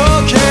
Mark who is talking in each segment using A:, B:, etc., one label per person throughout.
A: Okay.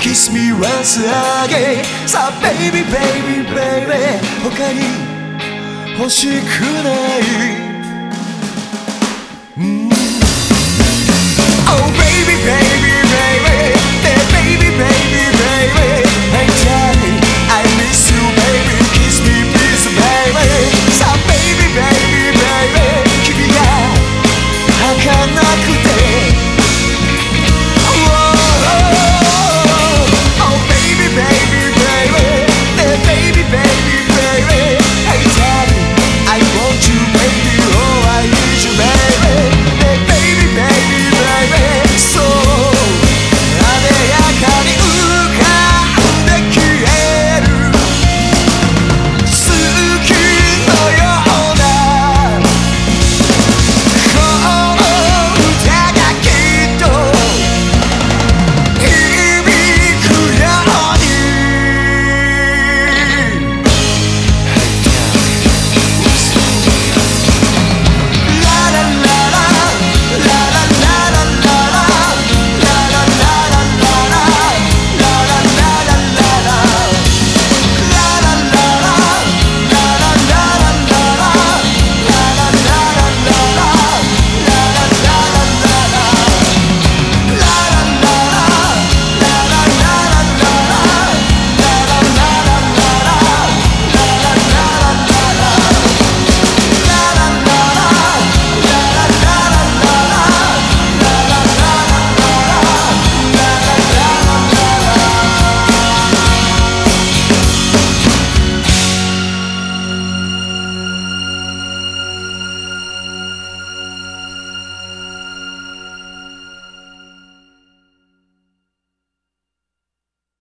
A: Kiss me once again さあ baby, baby, baby 他に欲しくない